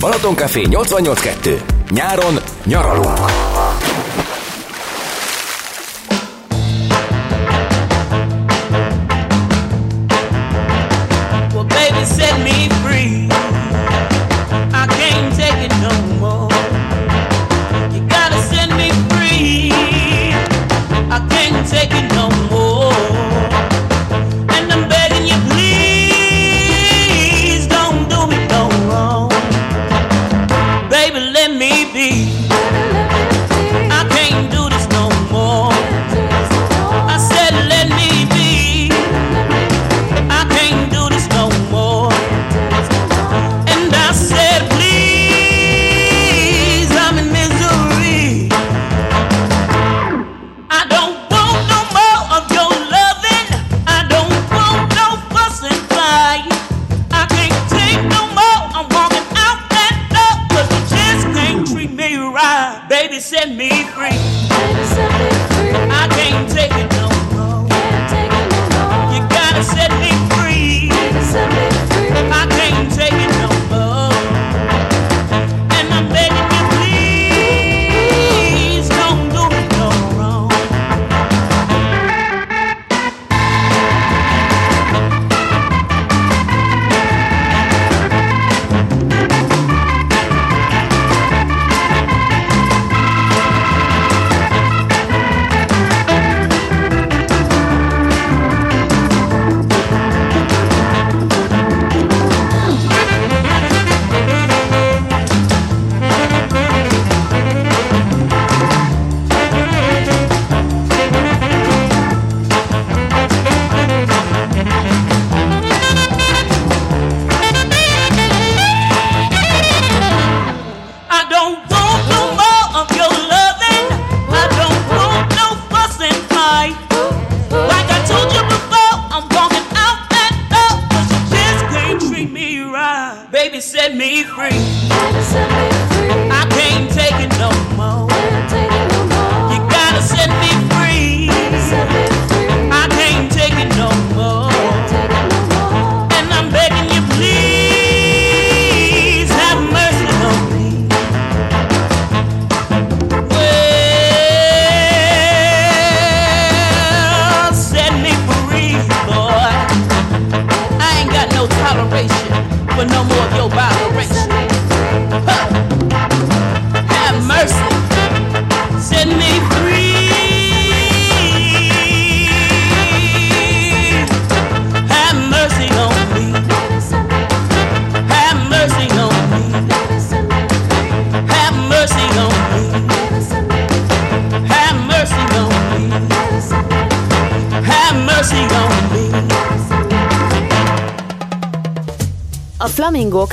Balatonkafé 88.2. Nyáron nyaralunk!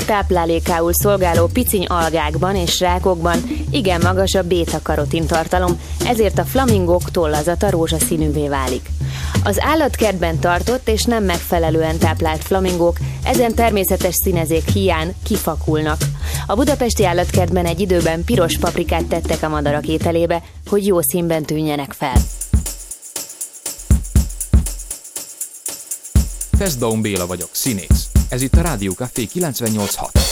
táplálékául szolgáló piciny algákban és rákokban igen magas a béta-karotin tartalom, ezért a flamingók tollazata rózsaszínűvé válik. Az állatkertben tartott és nem megfelelően táplált flamingók ezen természetes színezék hiány kifakulnak. A budapesti állatkertben egy időben piros paprikát tettek a madarak ételébe, hogy jó színben tűnjenek fel. Tesz Béla vagyok, színész ez itt a Rádió Café 986.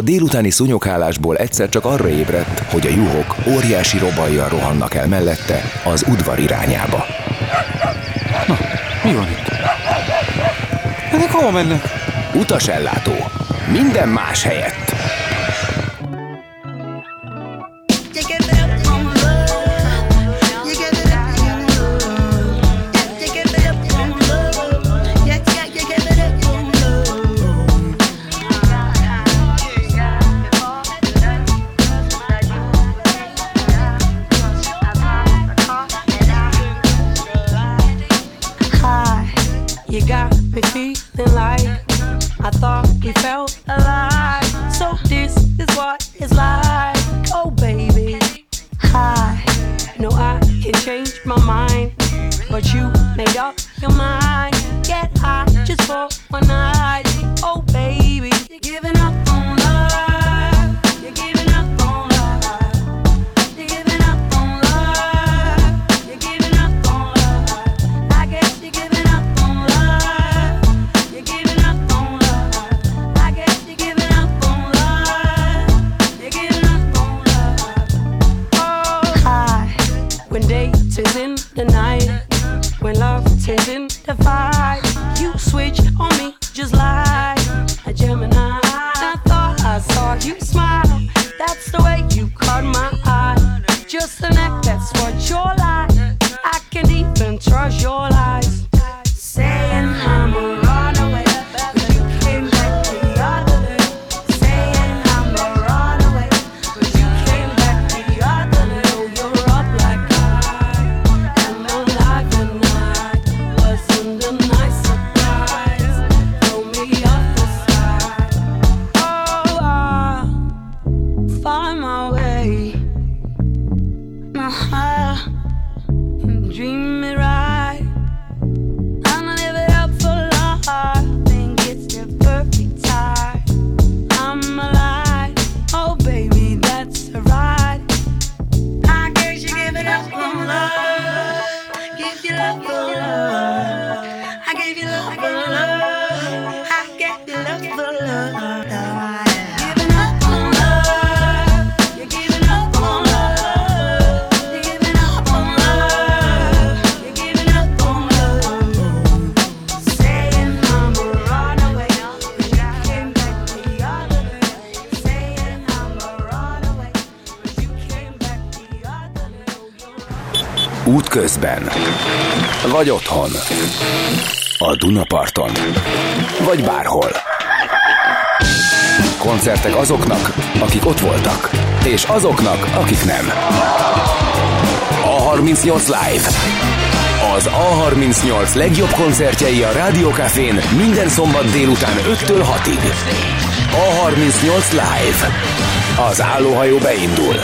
A délutáni szúnyogálásból egyszer csak arra ébredt, hogy a juhok óriási robajjal rohannak el mellette az udvar irányába. Na, mi van itt? Ezek hova mennek? Utasellátó. Minden más helyett. Útközben. Vagy otthon. A Dunaparton. Vagy bárhol. Koncertek azoknak, akik ott voltak. És azoknak, akik nem. A38 Live. Az A38 legjobb koncertjei a Rádiókafén minden szombat délután 5-től 6-ig. A38 Live. Az állóhajó beindul.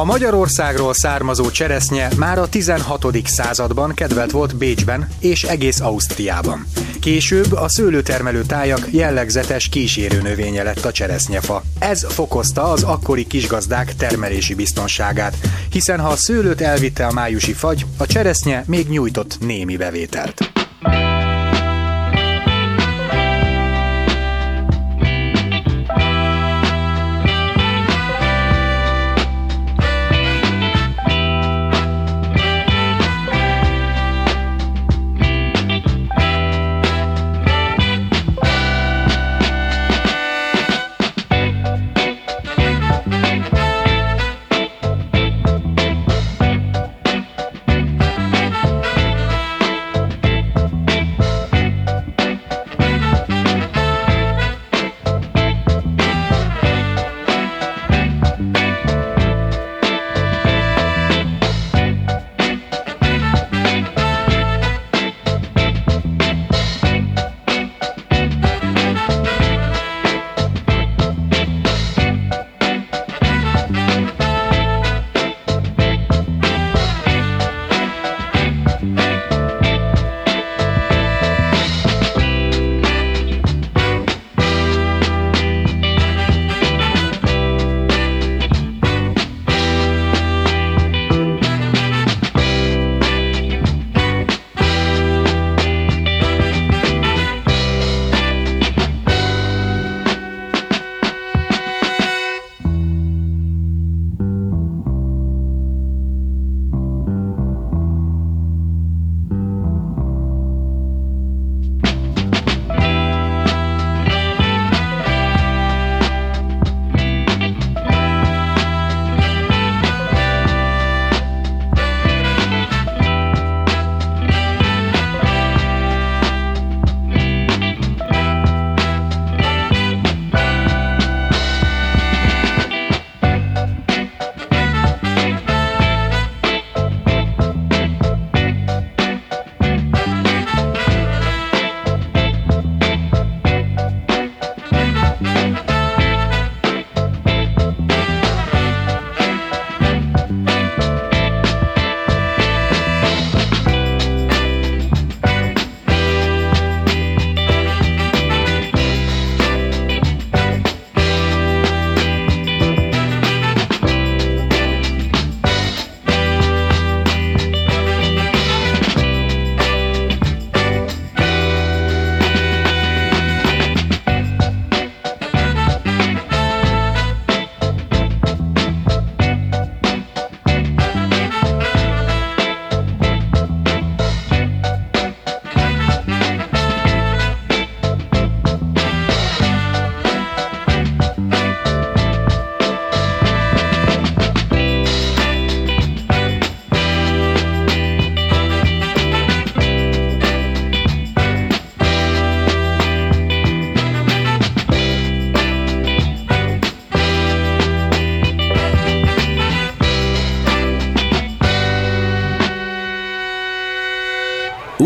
A Magyarországról származó cseresznye már a 16. században kedvelt volt Bécsben és egész Ausztriában. Később a szőlőtermelő tájak jellegzetes kísérő növénye lett a cseresznyefa. Ez fokozta az akkori kisgazdák termelési biztonságát, hiszen ha a szőlőt elvitte a májusi fagy, a cseresznye még nyújtott némi bevételt.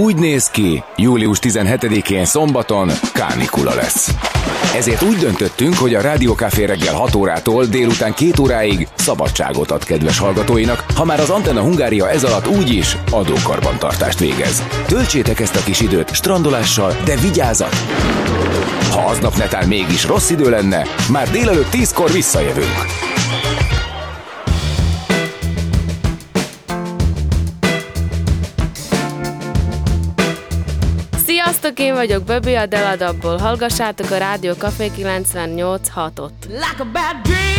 Úgy néz ki, július 17-én szombaton kánikula lesz. Ezért úgy döntöttünk, hogy a Rádiókafé reggel 6 órától délután 2 óráig szabadságot ad kedves hallgatóinak, ha már az Antenna Hungária ez alatt úgyis adókarbantartást végez. Töltsétek ezt a kis időt strandolással, de vigyázat! Ha aznap netán mégis rossz idő lenne, már délelőtt 10-kor visszajövünk. Sziasztok, én vagyok Böbi a Deladabból. Hallgassátok a Rádió Café 98.6-ot. Like a bad dream.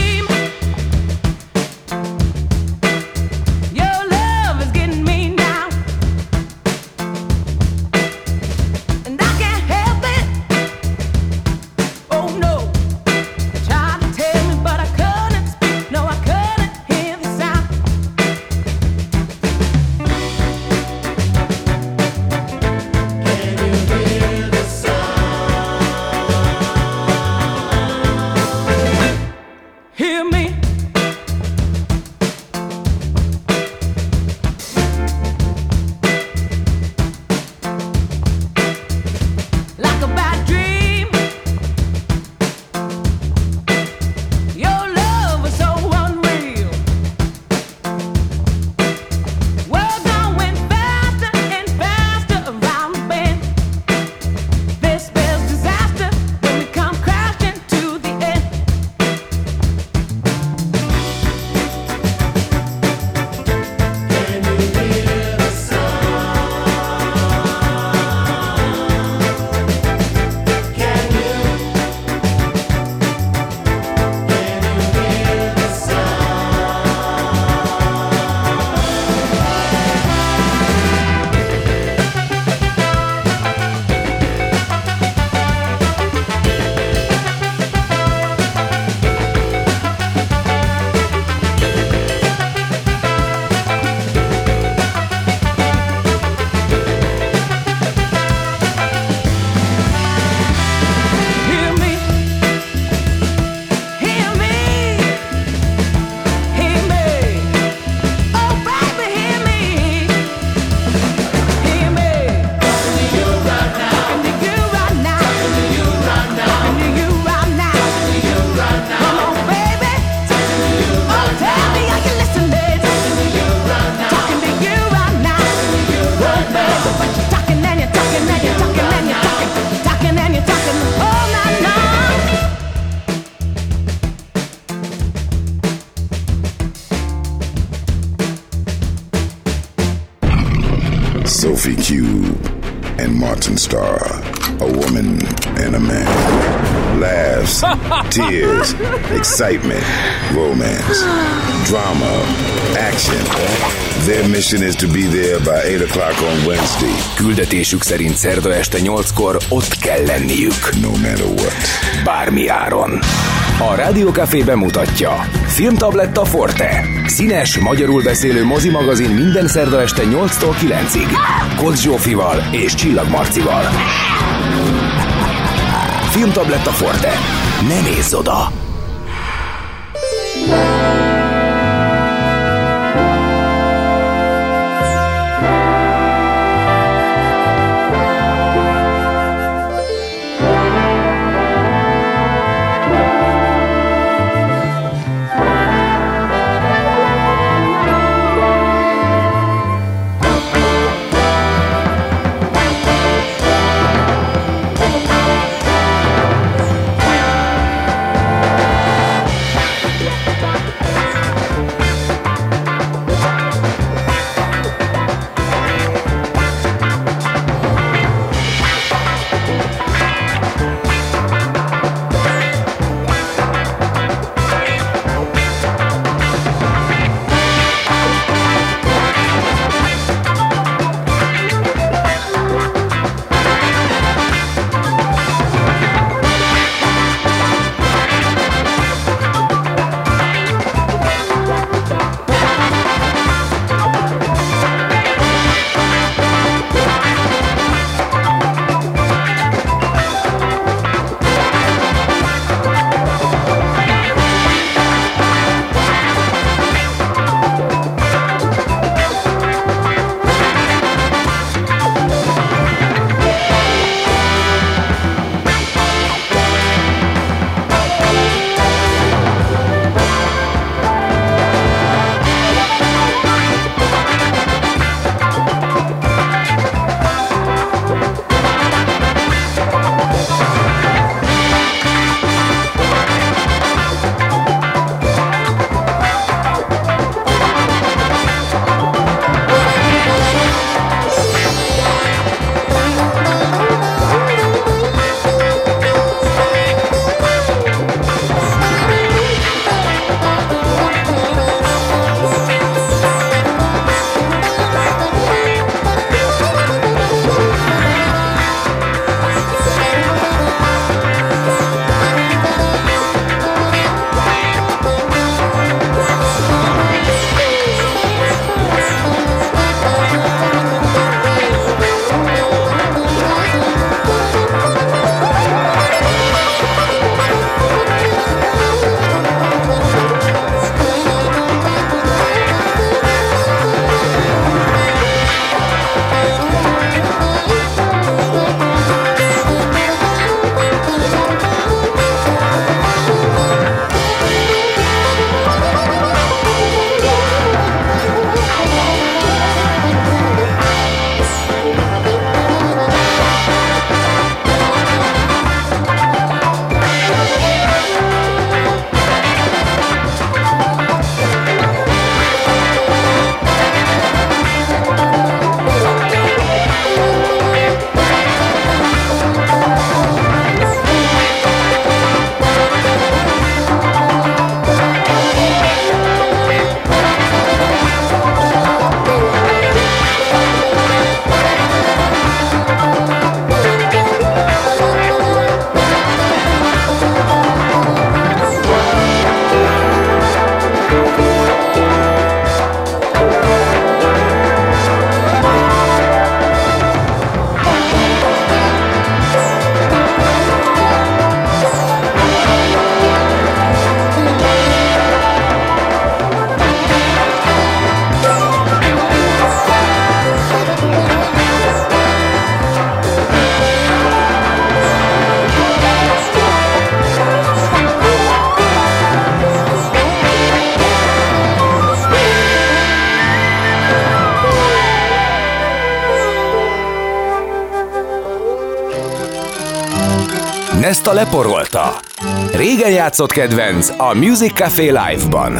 Excitement, romance, drama, action. Their mission is to be there by 8 o'clock on Wednesday, Küldetésük szerint szerda este 8-kor ott kell lenniük. no matter what. Bármi áron. A Rádió Café bemutatja. Filmtabletta Forte. Színes, magyarul beszélő mozimagazin minden szerda este 8-tól 9-ig. Kocs Zsófival és Csillag Marcival. Filmtabletta Forte. Ne nézz oda! Nesta leporolta. Régen játszott kedvenc a Music Café Live-ban.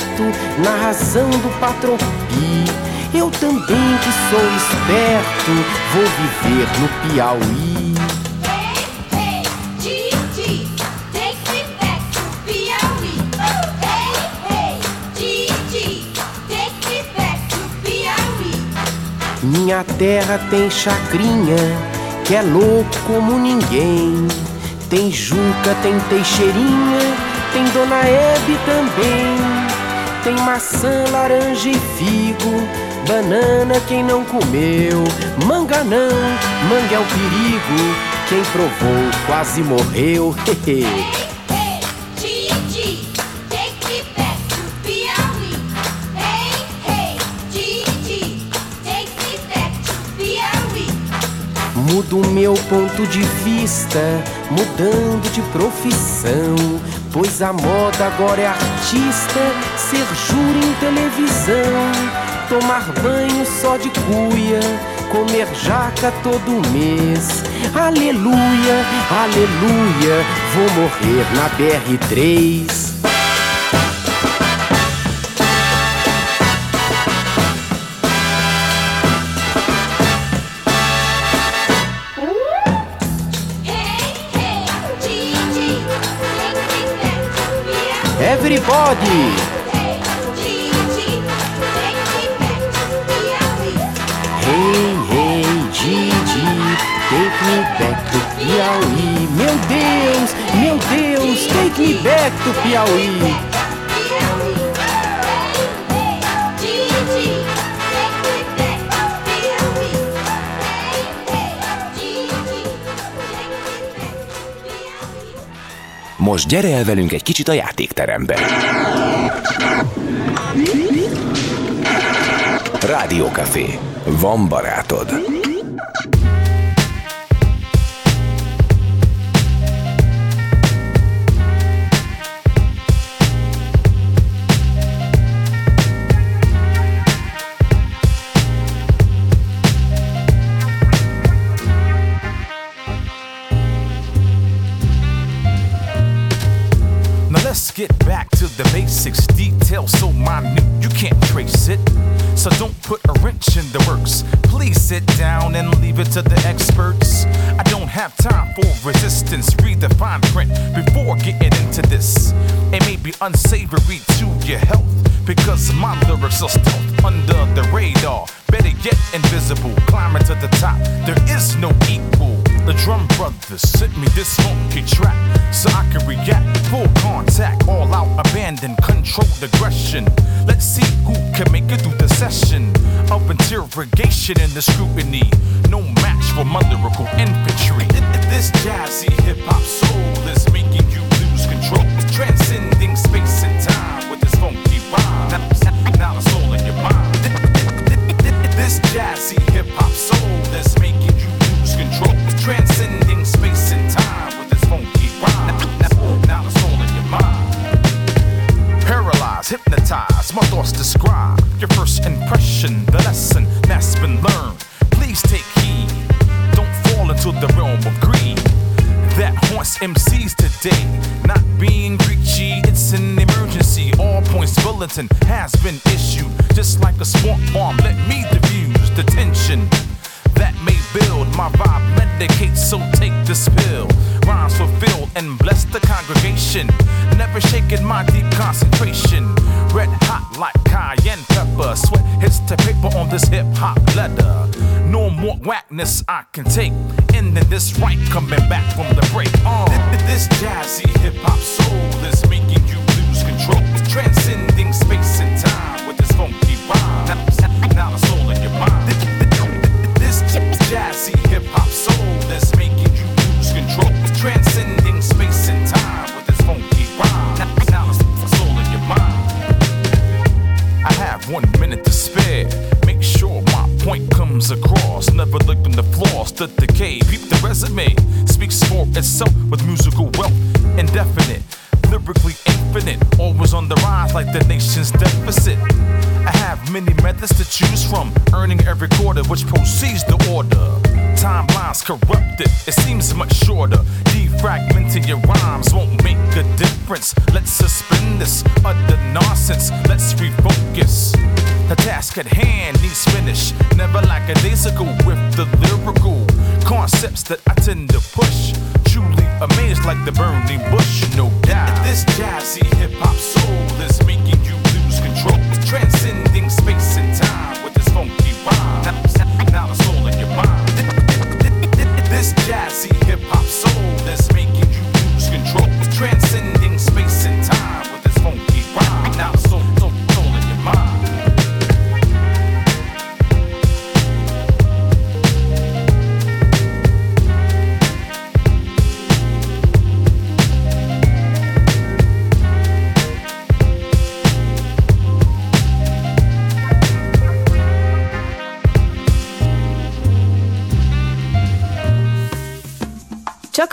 Certo na razão do patropi. Eu também que sou esperto, vou viver no Piauí. Minha terra tem chacrinha, que é louco como ninguém. Tem Juca, tem Teixeirinha, tem Dona Hebe também. Tem maçã, laranja e figo, banana quem não comeu. Manga não, manga é o perigo, quem provou quase morreu. Mudo meu ponto de vista, mudando de profissão. Pois a moda agora é artista, ser júri em televisão. Tomar banho só de cuia, comer jaca todo mês. Aleluia, aleluia, vou morrer na BR3. Everybody! Take me back to Piauí. Most gyere el velünk egy kicsit a játékterembe. Rádiókafé. Van barátod. Get back to the basics. Details so minute you can't trace it. So don't put a wrench in the works. Please sit down and leave it to the experts. I don't have time for resistance. Read the fine print before getting into this. It may be unsavory to your health because my lyrics are stealth under the radar. Better yet, invisible. Climbing to the top, there is no equal. The drum brothers sent me this funky track so I can react. Full contact, all out, abandon, controlled aggression. Let's see who can make it through the session of interrogation and the scrutiny. No match for my lyrical infantry. This jazzy hip hop soul is making you lose control, transcending space and time hypnotized, my thoughts describe your first impression, the lesson that's been learned. Please take heed, don't fall into the realm of greed that haunts MCs today. Not being preachy, it's an emergency. All points bulletin has been issued. Just like a smart bomb, let me diffuse the tension that may build. My vibe medicates, so take this pill. Rhymes fulfilled and bless the congregation. Never shaking my deep concentration. Red hot like cayenne pepper. Sweat hits the paper on this hip hop letter. No more whackness I can take. Ending this right, coming back from the break. Uh. This jazzy hip hop soul is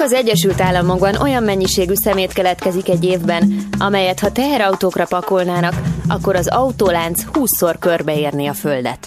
az Egyesült Államokban olyan mennyiségű szemét keletkezik egy évben, amelyet ha teherautókra pakolnának, akkor az autólánc 20-szor körbeérni a földet.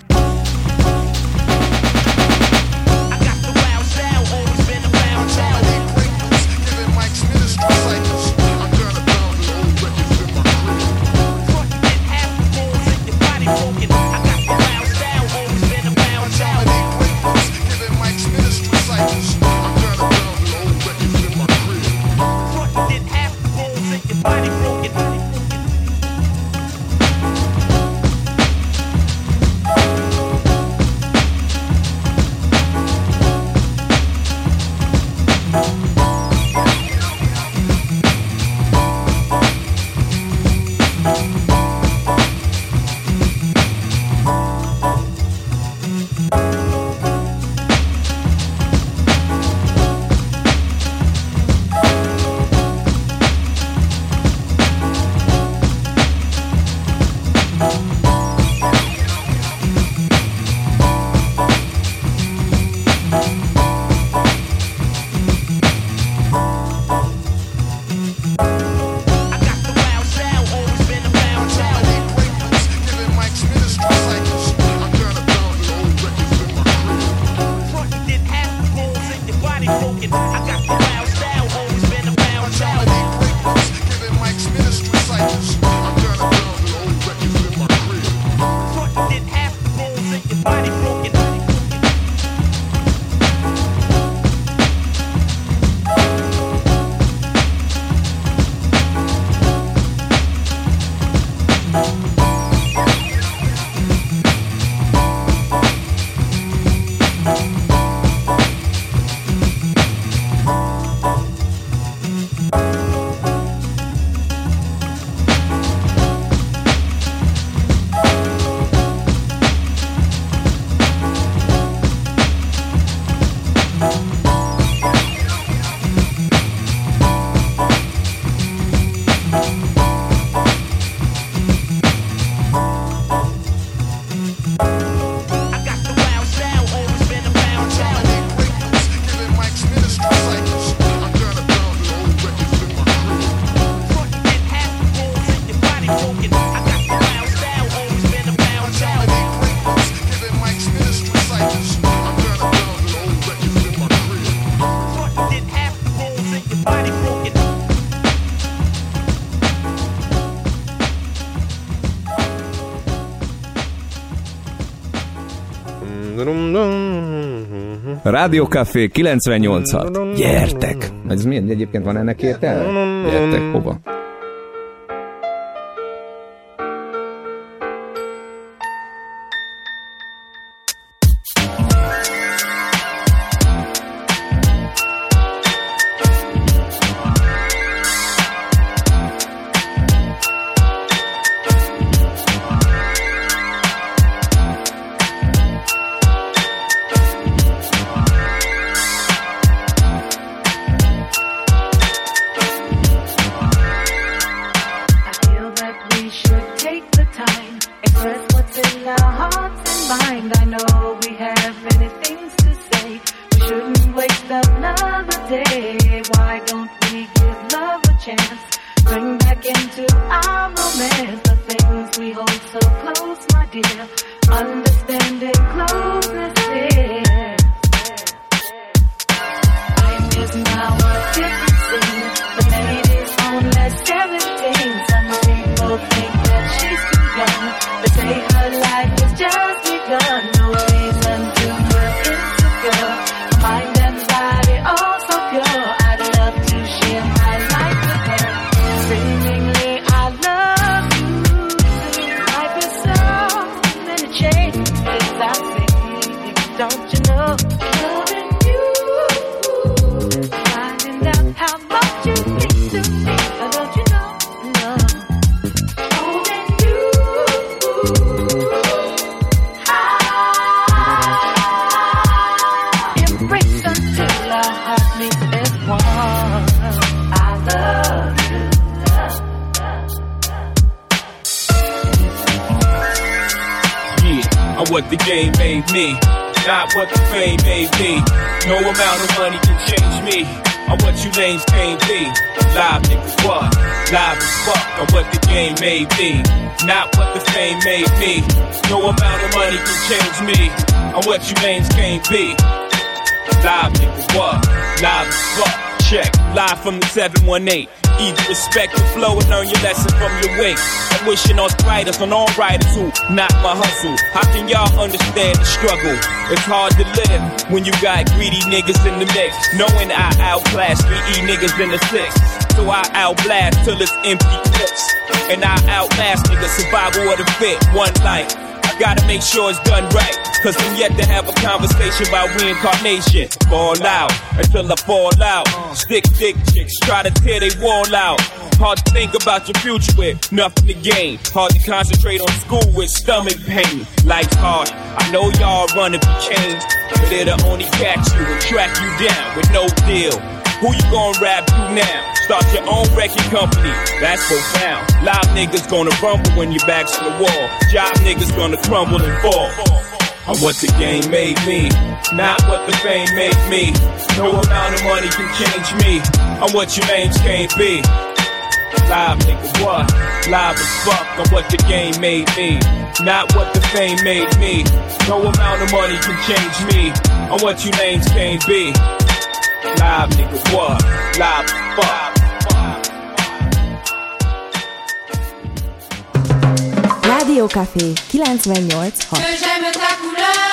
Rádió Café 98-at. Gyertek! Ez mi? Egyébként van ennek értelme? Gyertek, hova? Is now a the fame me. No amount of money can change me. I'm what you names can't be. Live niggas what? Live as fuck. I'm what the game made me, not what the fame made me. No amount of money can change me. I'm what you names can't be. Live niggas what? Live as fuck. Check. Live from the 718. Either respect the flow and learn your lesson from your wake. I'm wishing arthritis on all writers who not my hustle. How can y'all understand the struggle? It's hard to live when you got greedy niggas in the mix. Knowing I outclass 3E niggas in the six. So I outblast till it's empty clips. And I outlast niggas survival of the fit. One life. Gotta make sure it's done right. Cause I'm yet to have a conversation about reincarnation. Fall out until I fall out. Stick, stick chicks try to tear they wall out. Hard to think about your future with nothing to gain. Hard to concentrate on school with stomach pain. Life's hard. I know y'all running for change. But it'll only catch you and track you down with no deal. Who you gonna rap to now? Start your own record company. That's profound. Live niggas gonna rumble when your back's to the wall. Job niggas gonna crumble and fall. I'm what the game made me, not what the fame made me. No amount of money can change me. I'm what your names can't be. Live nigga, what? Live as fuck. I'm what the game made me, not what the fame made me. No amount of money can change me. I'm what you names can't be. Live nigga, what? Live fuck. Rádiócafé 98 6.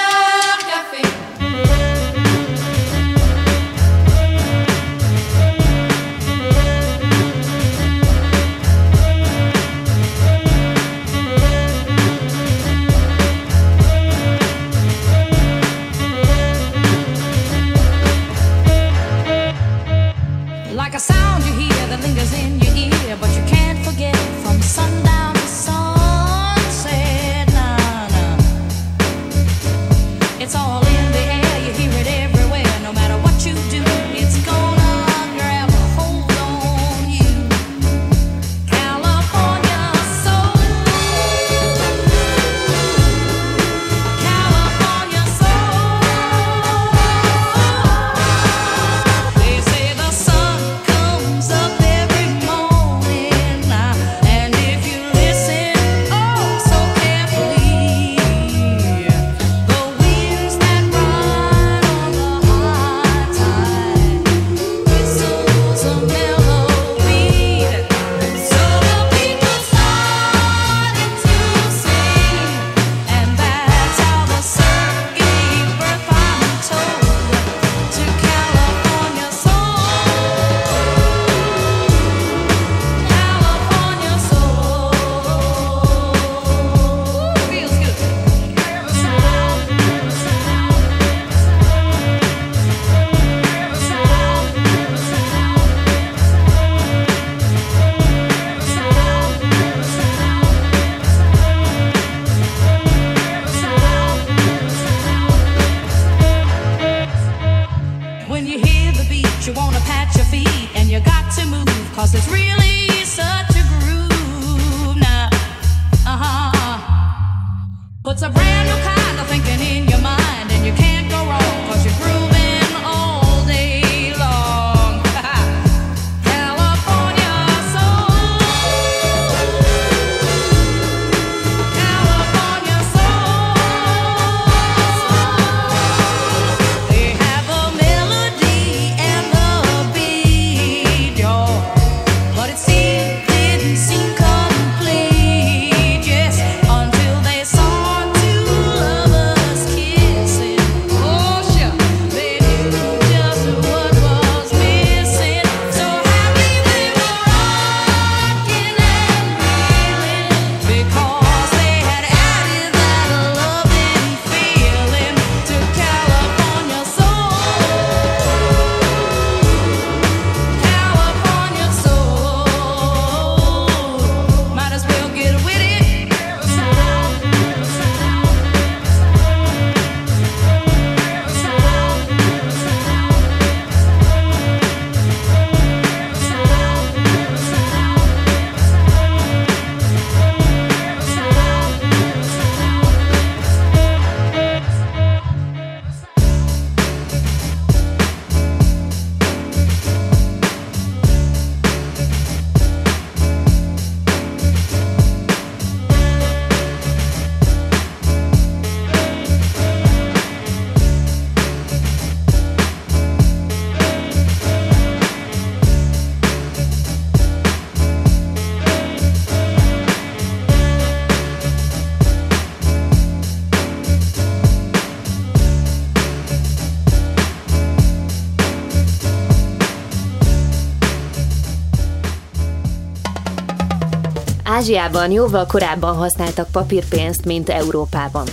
Ázsiában jóval korábban használtak papírpénzt, mint Európában.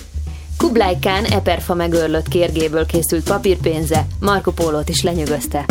Kublai Khan eperfa megörlött kérgéből készült papírpénze Marco Pólót is lenyűgözte.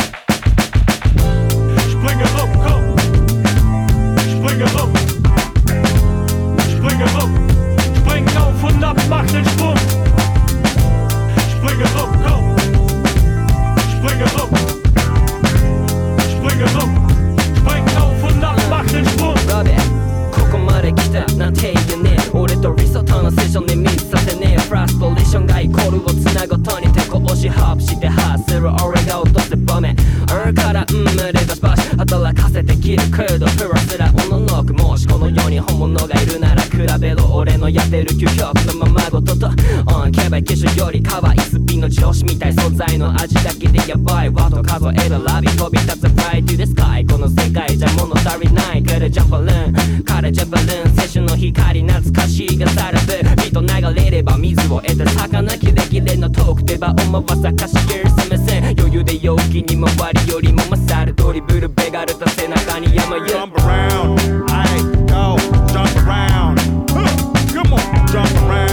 うんケバイ機種より可愛いスピンの上司みたい素材の味だけでやばいワと数えるラビ飛び立つ Fly to the sky この世界じゃ物足りないからジャンパルーンからジャンパルーン青春の光懐かしいがさらず火と流れれば水を得て魚キレキレのトークで場を回さかしげるすめせん余裕で陽気に回りよりも勝るドリブルベガルと背中に山よ Jump around, I go, jump around. Huh, Come on, jump around.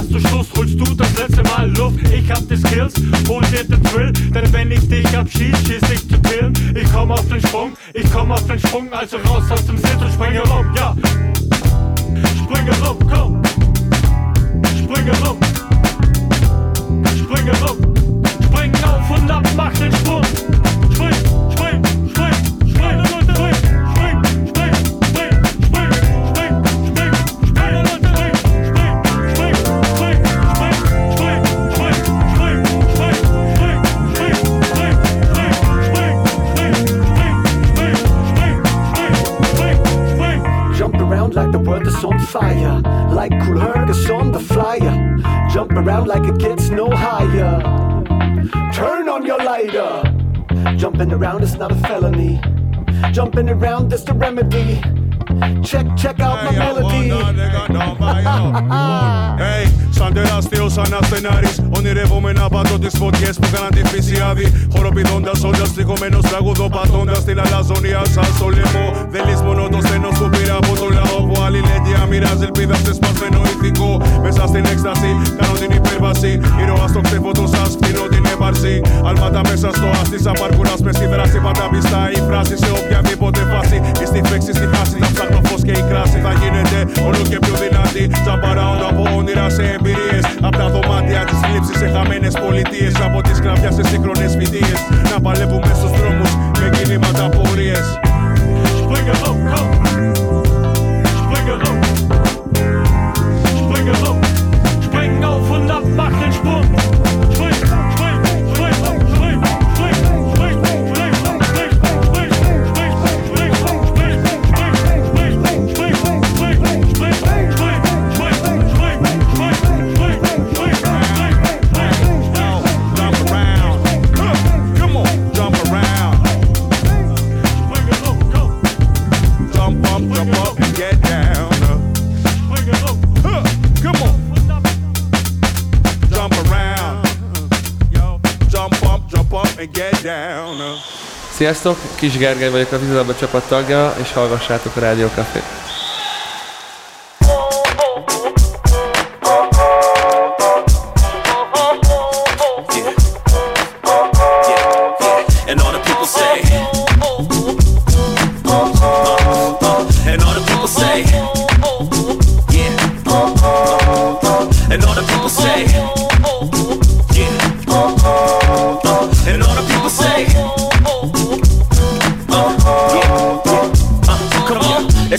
Machst du Schluss, holst du das letzte Mal Luft. Ich hab die Skills, hol dir den Thrill. Denn wenn ich dich abschieß, schieß ich zu killen. Ich komm auf den Sprung, ich komm auf den Sprung, also raus aus dem Sitz und springe rum, ja. Springe rum, komm. Springe rum. Springe rum. Spring auf und ab, mach den Sprung. Spring, fire. Like cool Hergus on the flyer. Jump around like it gets no higher. Turn on your lighter. Jumping around is not a felony. Jumping around is the remedy. Check, check out my melody. Hey, σαν τεράστιο αναστενάρης Ονειρεύομαι να πατώ τις φωτιές που κάναν τη φύση άδει Χοροπηδώντας όντας τυχωμένος τραγουδό πατώντας την αλαζονία σας στο λαιμό. Δεν λησμονώ το στένος που πήρα από το λαό Που αλληλέτεια μοιράζει ελπίδα σε σπασμένο ηθικό. Μέσα στην έκσταση κάνω την υπέρβαση. Ήρωα στο ξέφωτο σας φτύνω την έπαρση. Αλμάτα μέσα στο άστι σαν παρκουράς μες στη δράση. Πάντα πιστά η φράση σε οποιαδήποτε φάση. Η στη φέξη στη χάση θα ψάχνω φως και η κράση θα γίνεται όλο και πιο δυνατή. Τσαμπαράουν από όνειρα σε εμπειρίες. Από τα δωμάτια της λήψη σε χαμένες πολιτείες. Από τη σκραφιά σε σύγχρονες φοιτείε. Να παλεύουμε στους δρόμους με κινήματα πορείε. Spring auf und ab, den Sprung! Sziasztok, Kis Gergely vagyok a Vizalba csapat tagja, és hallgassátok a Rádió Cafét.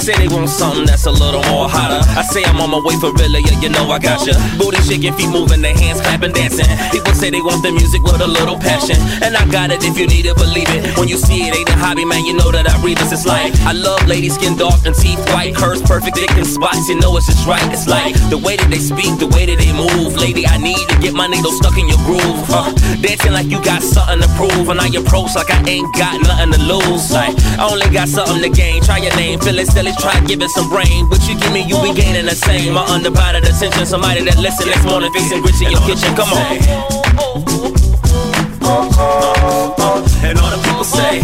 Uh, want something that's a little more they I say I'm on my way for real, yeah, you know I got ya. Booty shaking, feet moving, their hands clapping, dancing. People say they want the music with a little passion. And I got it if you need it, believe it. When you see it, ain't a hobby, man, you know that I breathe this. It's like, I love ladies, skin dark and teeth white. Curves perfect, dick and spots, you know it's just right. It's like the way that they speak, the way that they move. Lady, I need to get my needle stuck in your groove. Uh, dancing like you got something to prove. And I approach like I ain't got nothing to lose. Like, I only got something to gain. Try your name, feeling silly, try give it some brain. But you give me, you be gaining the same. My undivided attention, somebody that listen next morning, facing grits in your kitchen. Come on. And all the people say,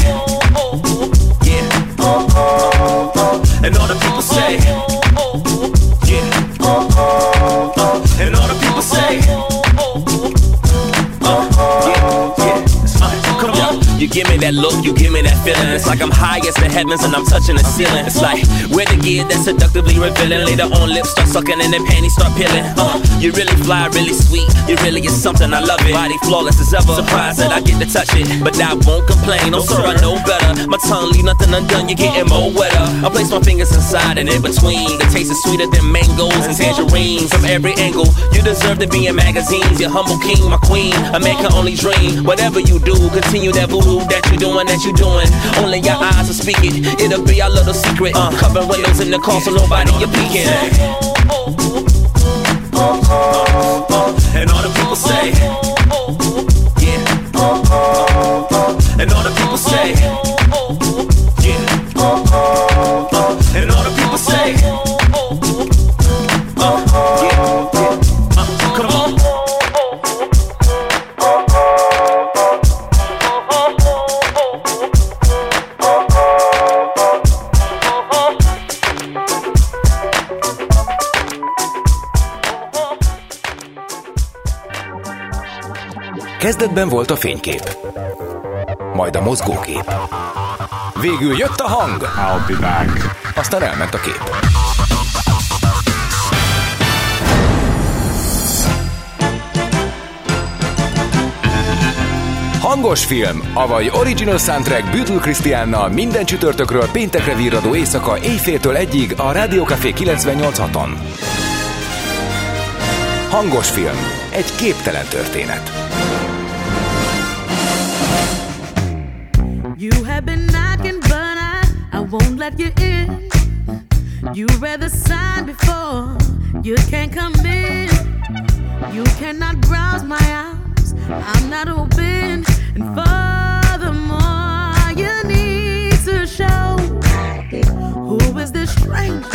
yeah. And all the people say, give me that look, you give me that feeling. It's like I'm high as the heavens and I'm touching the ceiling. It's like we're the gear that's seductively revealing. Later on, lips start sucking and their panties start peeling. Uh, you really fly, really sweet. You really is something, I love it. Body flawless as ever. Surprised that I get to touch it, but I won't complain. No, sir, I know better. My tongue leave nothing undone, you're getting more wetter. I place my fingers inside and in between. The taste is sweeter than mangoes and tangerines. From every angle, you deserve to be in magazines. Your humble king, my queen. A man can only dream. Whatever you do, continue that voodoo that you're doing, that you're doing. Only your eyes will speak it. It'll be our little secret. Uh, cover windows in the car so nobody you peeking. And all the people say, yeah. And all the people say, Kezdetben volt a fénykép, majd a mozgókép. Végül jött a hang. Aztán elment a kép. Hangos film, avagy original soundtrack Bűtül Krisztiánnal minden csütörtökről péntekre virradó éjszaka éjféltől egyig a Rádiókafé 98.6-on. Hangos film, egy képtelen történet. I won't let you in. You read the sign before, you can't come in. You cannot browse my house, I'm not open. And furthermore, you need to show who is this stranger?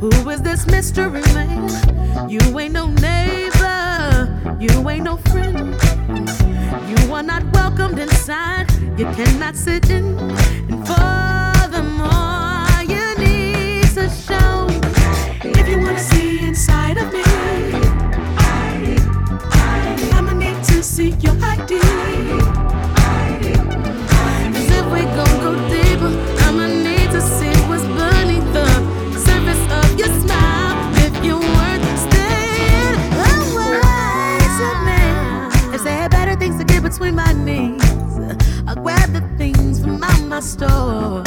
Who is this mystery man? You ain't no neighbor, you ain't no friend. You are not welcomed inside. You cannot sit in. And furthermore, store.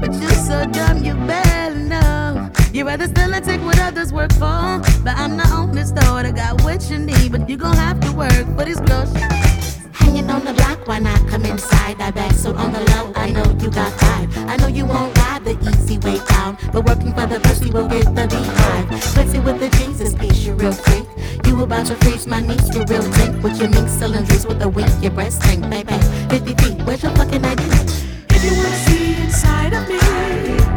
But you're so dumb, you barely know. You'd rather still and take what others work for. But I'm the only store that got what you need. But you gon' have to work for these groceries. Hanging on the block, why not come inside? I bet so on the low, I know you got five. I know you won't ride the easy way down. But working for the pussy will get the beehive. Pussy with the Jesus piece, you real freak. You about to freeze my knees, you real tank. With your mink cylinders with a wink, your breast tank, baby. 50 feet, where's your fucking ID? You wanna see inside of me,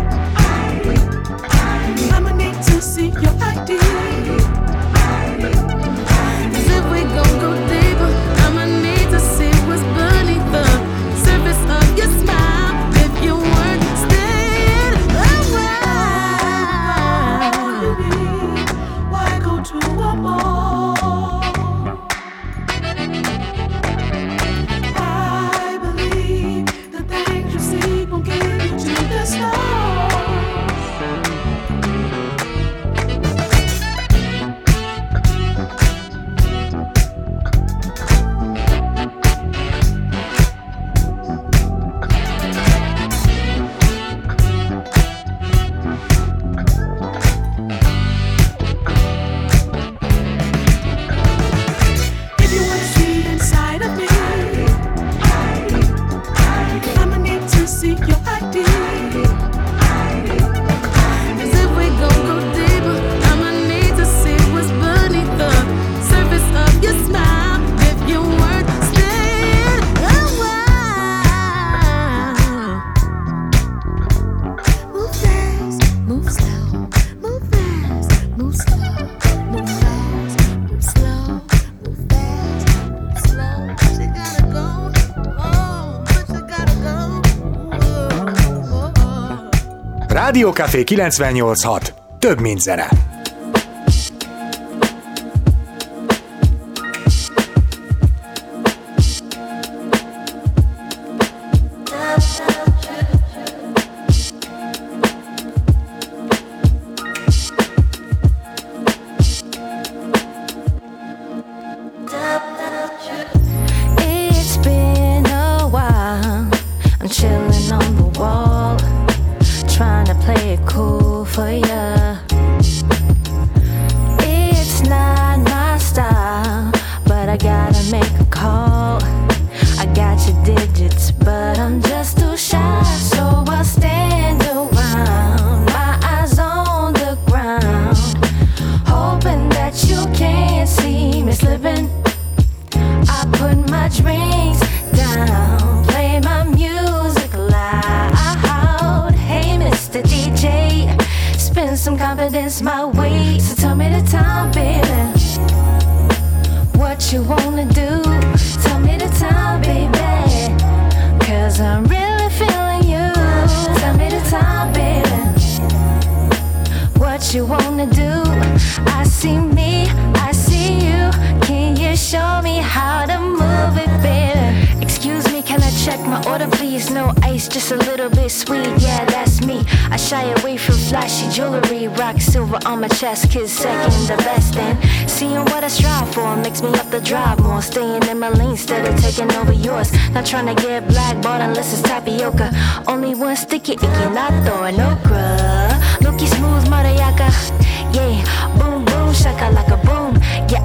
Rádiókafé 98.6. Több mint zene.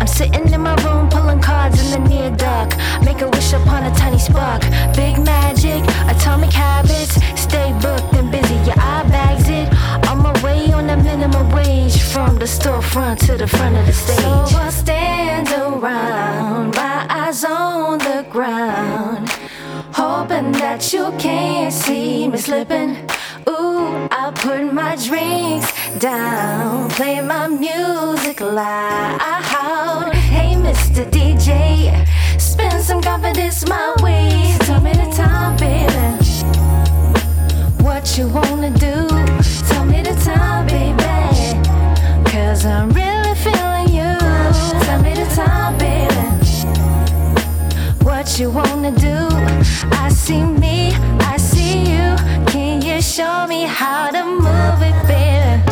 Sitting in my room pulling cards in the near dark. Make a wish upon a tiny spark. Big magic, atomic habits. Stay booked and busy. Yeah, I bags it. On my way on a minimum wage from the storefront to the front of the stage. So I stand around, my eyes on the ground. Hoping that you can't see me slipping. Ooh, I put my drinks down, play my music loud. Mr. DJ, Spend some confidence my way. Tell me the time, baby. What you wanna do? Tell me the time, baby. Cause I'm really feeling you. Tell me the time, baby. What you wanna do? I see me, I see you. Can you show me how to move it, baby?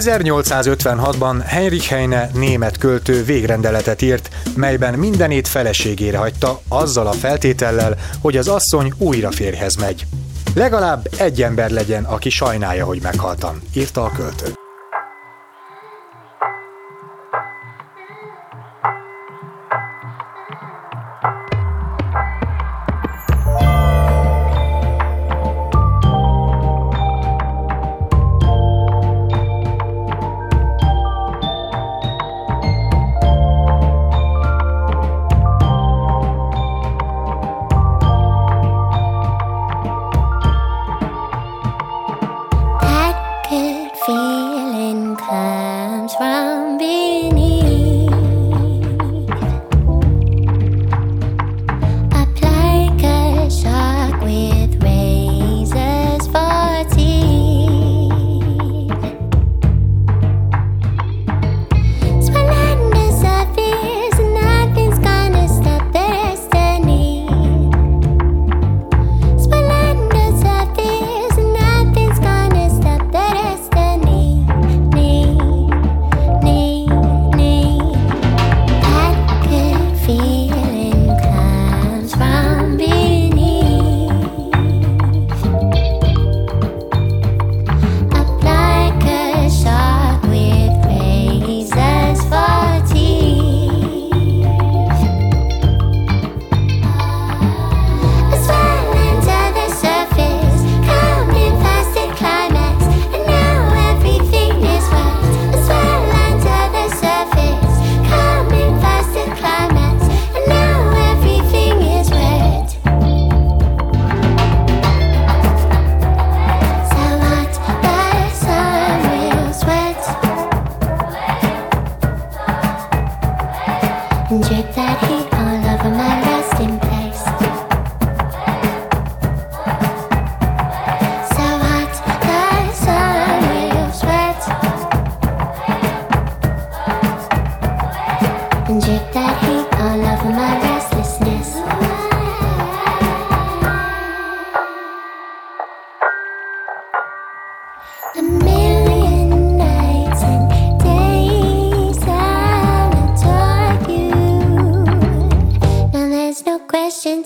1856-ban Heinrich Heine német költő végrendeletet írt, melyben mindenét feleségére hagyta, azzal a feltétellel, hogy az asszony újra férjhez megy. Legalább egy ember legyen, aki sajnálja, hogy meghaltam, írta a költő.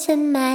To my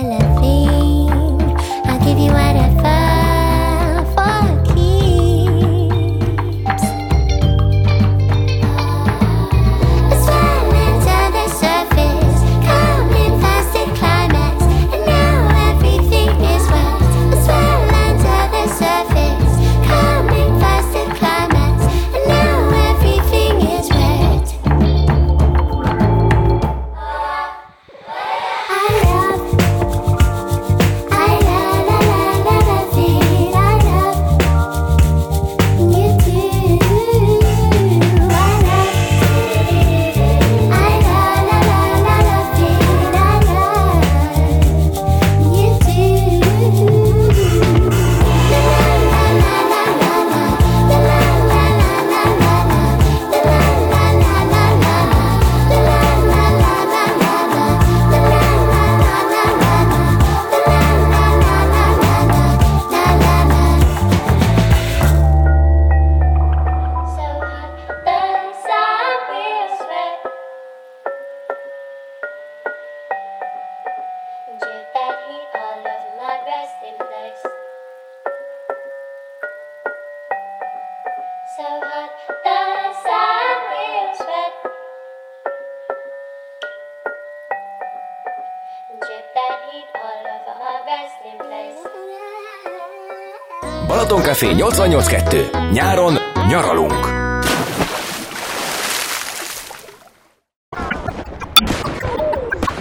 Café 88.2. Nyáron nyaralunk.